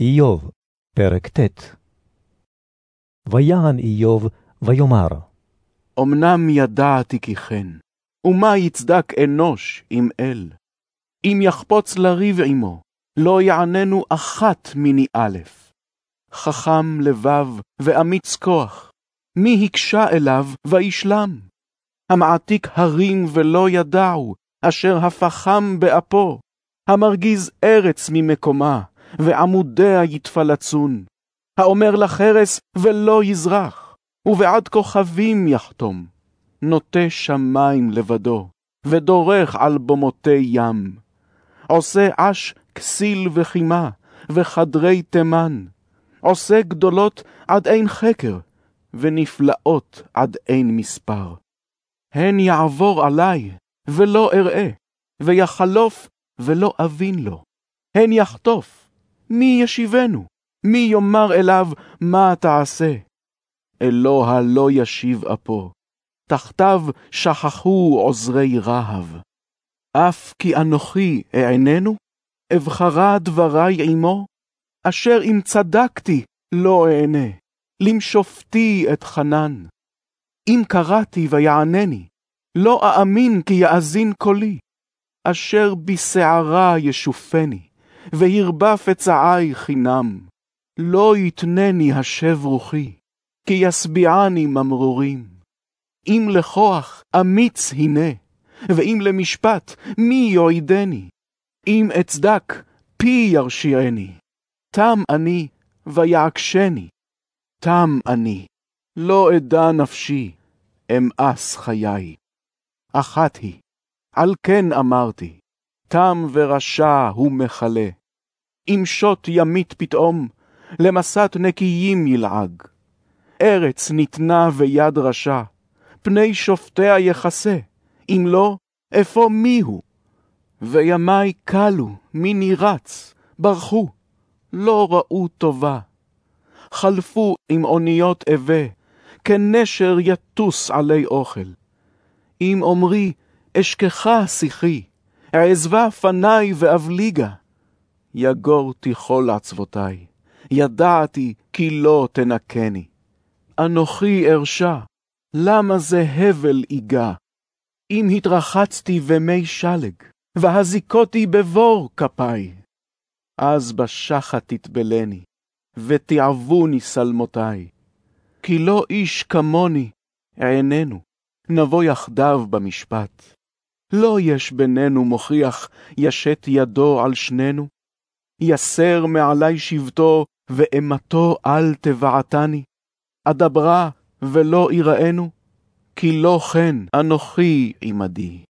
איוב, פרק ט' ויען איוב, ויאמר, אמנם ידעתי כי כן, ומה יצדק אנוש עם אל? אם יחפוץ לריב עמו, לא יעננו אחת מני א'. חכם לבב ואמיץ כוח, מי הקשה אליו וישלם? המעתיק הרים ולא ידעו, אשר הפחם באפו, המרגיז ארץ ממקומה, ועמודיה יתפלצון. האומר לחרס ולא יזרח, ובעד כוכבים יחתום. נוטה שמים לבדו, ודורך על במותי ים. עושה עש כסיל וחימה, וחדרי תימן. עושה גדולות עד אין חקר, ונפלאות עד אין מספר. הן יעבור עלי, ולא אראה, ויחלוף, ולא אבין לו. הן יחטוף, מי ישיבנו? מי יאמר אליו, מה תעשה? אלוה לא ישיב אפו, תחתיו שכחו עוזרי רהב. אף כי אנוכי אעננו, אבחרה דברי עמו, אשר אם צדקתי לא אענה, למשופטי את חנן. אם קראתי ויענני, לא אאמין כי יאזין קולי, אשר בסערה ישופני. והרבה פצעי חינם. לא יתנני השב רוחי, כי ישביעני ממרורים. אם לכוח אמיץ הנה, ואם למשפט מי יועידני? אם אצדק פי ירשיעני. תם אני ויעקשני. תם אני, לא אדע נפשי, אמאס חיי. אחת היא, על כן אמרתי, תם ורשע הוא מכלה. אם שוט ימית פתאום, למסת נקיים ילעג. ארץ ניתנה ויד רשע, פני שופטיה יכסה, אם לא, אפוא מיהו? וימי כלו, מי נירץ, ברחו, לא ראו טובה. חלפו עם אוניות אבה, כנשר יטוס עלי אוכל. אם אומרי, אשכחה שיחי, אעזבה פניי ואבליגה. יגור תיכול עצבותי, ידעתי כי לא תנקני. אנוכי ארשע, למה זה הבל איגה? אם התרחצתי במי שלג, והזיקותי בבור כפיי, אז בשחת תטבלני, ותעבוני שלמותי. כי לא איש כמוני, אעננו, נבוא יחדיו במשפט. לא יש בינינו מוכיח ישת ידו על שנינו? יסר מעלי שבטו, ואימתו אל תבעתני. אדברה ולא יראנו, כי לא כן אנוכי עמדי.